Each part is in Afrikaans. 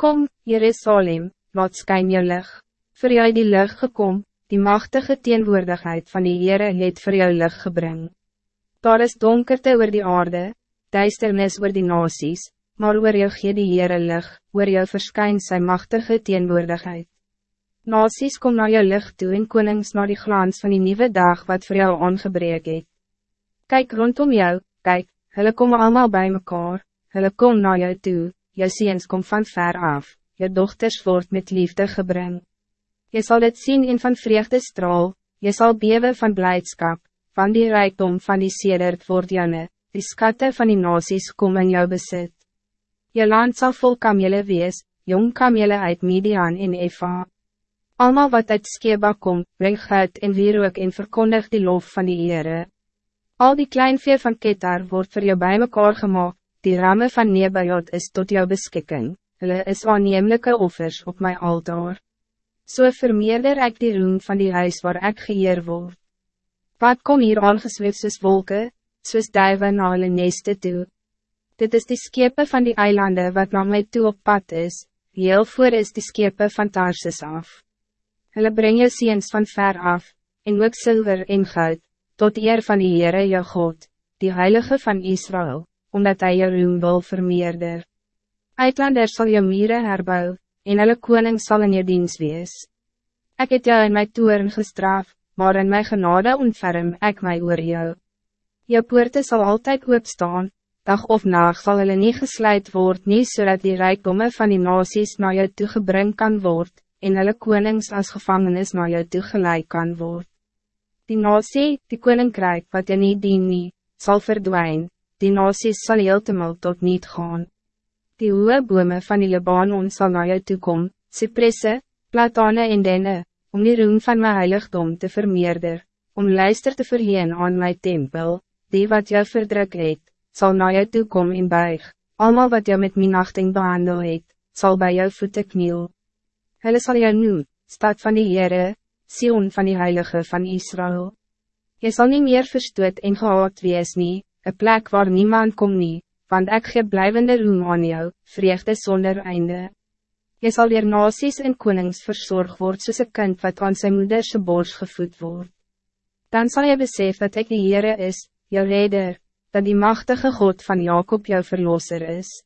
Kom, Jerusalem, wat skyn jou lig, vir jou die lig gekom, die machtige teenwoordigheid van die Heere het vir jou lig gebring. Daar is donkerte oor die aarde, duisternis oor die nasies, maar oor jou gee die Heere lig, oor jou verskyn sy machtige teenwoordigheid. Nasies kom naar jou licht toe en konings naar die glans van die nieuwe dag wat voor jou aangebreek het. Kijk rondom jou, kijk, hulle kom allemaal bij mekaar, hulle kom naar jou toe, jou ziens kom van ver af, jou dochters word met liefde gebring. Je zal het zien in van vreugde straal, je zal bewe van blijdschap, van die rijkdom van die sedert word jane, die skatte van die nasies kom in jou besit. Je land zal vol kamele wees, jong kamele uit Midian en Eva. Almal wat uit Skeba kom, breng goud en wierook en verkondig die lof van die Heere. Al die kleinvee van Ketar wordt voor jou bij mekaar gemaakt, die ramme van Nebajot is tot jou beschikking, hulle is aannemelijke offers op mijn altaar so vermeerder ik die roem van die huis waar ik geëer word. Wat kom hier aangesweef soos wolke, soos duive na hulle neste toe? Dit is die skepe van die eilanden wat na my toe op pad is, heel voor is die skepe van Tarsus af. Hulle breng jou ziens van ver af, en ook zilver en goud, tot eer van die Heere jou God, die Heilige van Israël, omdat hij jou roem wil vermeerder. Uitlanders zal jou mieren herbouwen, en hulle koning sal in je diens wees. Ik het jou in my toeren gestraf, maar in my genade ontferm ek my oor jou. Jou poorte sal altyd oopstaan, dag of nacht zal hulle nie gesluit word nie, zodat die rijkdomme van die nasies na jou toegebring kan word, en hulle konings as gevangenis na jou toegeleid kan word. Die nasie, die koninkrijk wat jy nie dien nie, sal verdwijnen, die nasies sal heeltemal tot niet gaan die hoge bome van die Libanon sal na jou toekom, cypresse, platane en denne, om die roem van mijn heiligdom te vermeerder, om luister te verheen aan mijn tempel, die wat jou verdruk het, sal na jou toekom en buig, allemaal wat jou met minachting behandel het, sal bij jou voeten kniel. Hulle sal jou noem, stad van die Heere, Sion van die Heilige van Israël. Je zal niet meer verstoot en gehaat wees nie, een plek waar niemand kom nie, want ik gee blijvende roem aan jou, vreugde zonder einde. Je zal weer nasies en konings verzorg word soos een kind wat aan zijn moederse borst gevoed wordt. Dan zal je besef dat ik de Heere is, jou redder, dat die machtige God van Jacob jou verlosser is.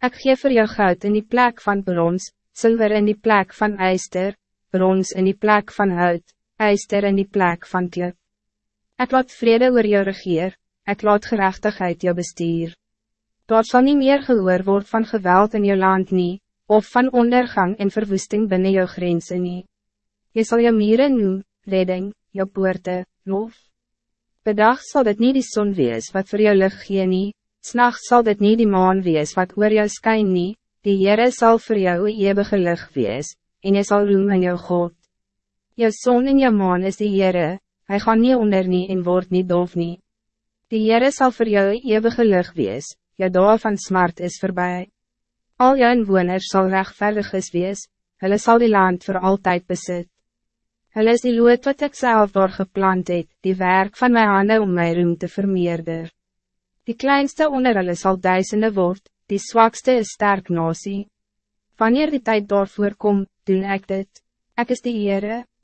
Ik geef voor jou goud in die plek van brons, zilver in die plek van ijster, brons in die plek van hout, ijster in die plek van klip. Ik laat vrede oor jou regeer, ik laat gerechtigheid jou bestuur. Daar zal niet meer gehoor word van geweld in je land nie, of van ondergang en verwoesting binnen je grenzen nie. Je zal je mieren noem, redding, je poorte, lof. Bedag zal het niet die zon wees wat voor jou lucht gee nie, s'nacht zal het niet die maan wees wat oor jou skyn nie, die Heere sal voor jou een eeuwige lucht wees, en je zal roem in jou God. Jou zon en jou maan is die Heere, hy gaan nie onder nie en word nie doof nie. Die Heere sal voor jou eeuwige lucht wees, jou dag van smart is voorbij. Al jou inwoners sal rechtvaardig is wees, hulle sal die land voor altijd bezit. Hulle is die lood wat ik zelf door geplant het, die werk van mijn handen om mijn roem te vermeerder. Die kleinste onder hulle sal duisende word, die zwakste is sterk nasie. Wanneer die tijd daarvoor kom, doen ik dit. Ik is die Heere.